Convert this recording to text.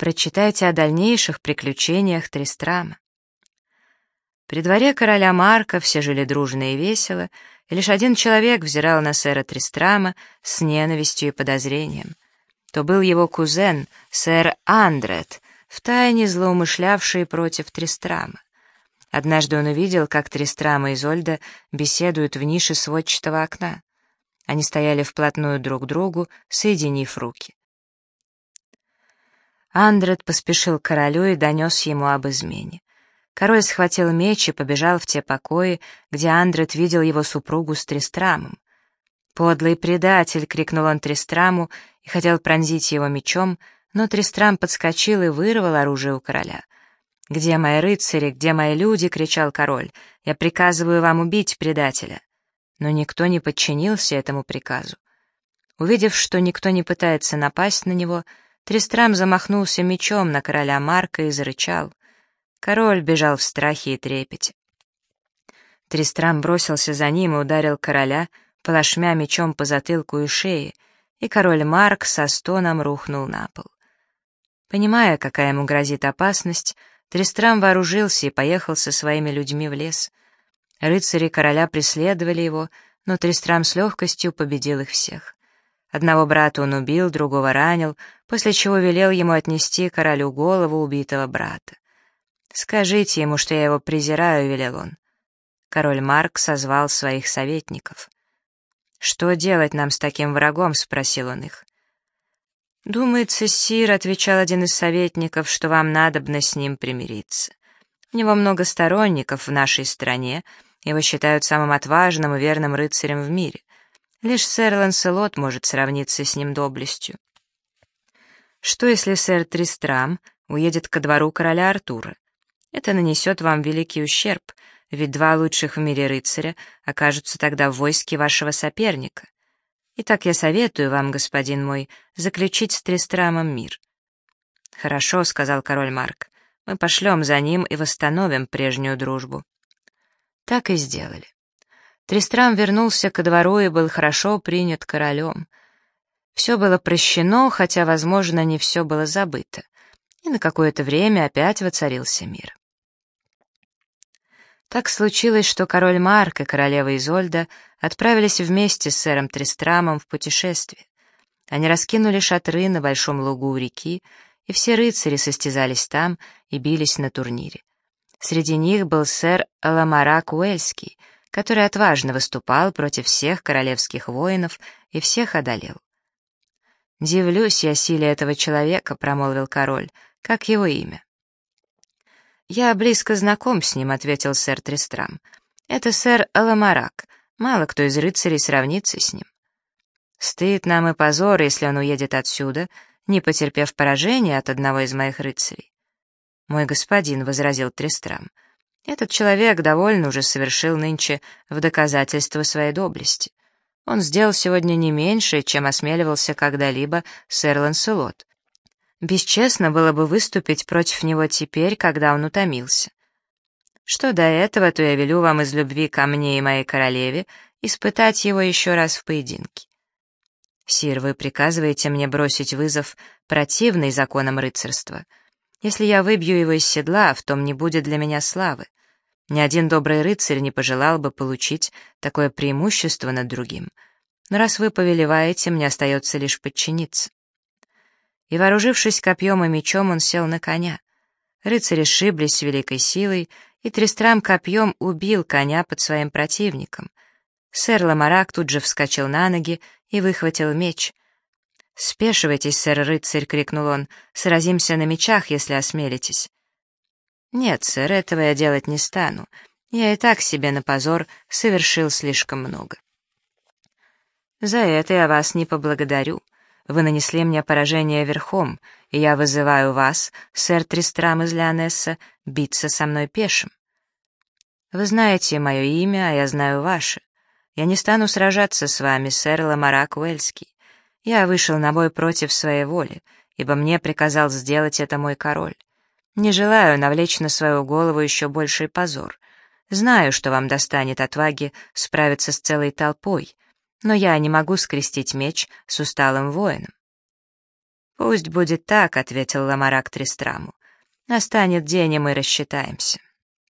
Прочитайте о дальнейших приключениях Тристрама. При дворе короля Марка все жили дружно и весело, и лишь один человек взирал на сэра Тристрама с ненавистью и подозрением. То был его кузен, сэр Андрет, втайне злоумышлявший против Тристрама. Однажды он увидел, как Тристрама и Зольда беседуют в нише сводчатого окна. Они стояли вплотную друг к другу, соединив руки. Андрет поспешил к королю и донес ему об измене. Король схватил меч и побежал в те покои, где Андрет видел его супругу с Трестрамом. «Подлый предатель!» — крикнул он Трестраму и хотел пронзить его мечом, но Трестрам подскочил и вырвал оружие у короля. «Где мои рыцари? Где мои люди?» — кричал король. «Я приказываю вам убить предателя». Но никто не подчинился этому приказу. Увидев, что никто не пытается напасть на него, Трестрам замахнулся мечом на короля Марка и зарычал. Король бежал в страхе и трепете. Тристрам бросился за ним и ударил короля, полошмя мечом по затылку и шее, и король Марк со стоном рухнул на пол. Понимая, какая ему грозит опасность, Тристрам вооружился и поехал со своими людьми в лес. Рыцари короля преследовали его, но Тристрам с легкостью победил их всех. Одного брата он убил, другого ранил, после чего велел ему отнести королю голову убитого брата. «Скажите ему, что я его презираю», — велел он. Король Марк созвал своих советников. «Что делать нам с таким врагом?» — спросил он их. «Думается, сир», — отвечал один из советников, — «что вам надобно с ним примириться. У него много сторонников в нашей стране, его считают самым отважным и верным рыцарем в мире. Лишь сэр Ланселот может сравниться с ним доблестью. Что, если сэр Тристрам уедет ко двору короля Артура? Это нанесет вам великий ущерб, ведь два лучших в мире рыцаря окажутся тогда в войске вашего соперника. Итак, я советую вам, господин мой, заключить с Трестрамом мир». «Хорошо», — сказал король Марк, — «мы пошлем за ним и восстановим прежнюю дружбу». Так и сделали. Трестрам вернулся ко двору и был хорошо принят королем. Все было прощено, хотя, возможно, не все было забыто, и на какое-то время опять воцарился мир. Так случилось, что король Марк и королева Изольда отправились вместе с сэром Трестрамом в путешествие. Они раскинули шатры на большом лугу у реки, и все рыцари состязались там и бились на турнире. Среди них был сэр Ламарак Уэльский, который отважно выступал против всех королевских воинов и всех одолел. «Дивлюсь я силе этого человека», — промолвил король, — «как его имя?» «Я близко знаком с ним», — ответил сэр Трестрам. «Это сэр Аламарак. Мало кто из рыцарей сравнится с ним». «Стыд нам и позор, если он уедет отсюда, не потерпев поражения от одного из моих рыцарей». «Мой господин», — возразил Трестрам, — «этот человек довольно уже совершил нынче в доказательство своей доблести. Он сделал сегодня не меньше, чем осмеливался когда-либо сэр Ланселот. Бесчестно было бы выступить против него теперь, когда он утомился. Что до этого, то я велю вам из любви ко мне и моей королеве испытать его еще раз в поединке. Сир, вы приказываете мне бросить вызов, противный законам рыцарства. Если я выбью его из седла, в том не будет для меня славы. Ни один добрый рыцарь не пожелал бы получить такое преимущество над другим. Но раз вы повелеваете, мне остается лишь подчиниться и, вооружившись копьем и мечом, он сел на коня. Рыцари сшиблись с великой силой, и Трестрам копьем убил коня под своим противником. Сэр Ламарак тут же вскочил на ноги и выхватил меч. «Спешивайтесь, сэр-рыцарь!» — крикнул он. «Сразимся на мечах, если осмелитесь». «Нет, сэр, этого я делать не стану. Я и так себе на позор совершил слишком много». «За это я вас не поблагодарю. Вы нанесли мне поражение верхом, и я вызываю вас, сэр Тристрам из Леонесса, биться со мной пешим. Вы знаете мое имя, а я знаю ваше. Я не стану сражаться с вами, сэр Ламарак Уэльский. Я вышел на бой против своей воли, ибо мне приказал сделать это мой король. Не желаю навлечь на свою голову еще больший позор. Знаю, что вам достанет отваги справиться с целой толпой, но я не могу скрестить меч с усталым воином. «Пусть будет так», — ответил Ламарак Тристраму. «Настанет день, и мы рассчитаемся».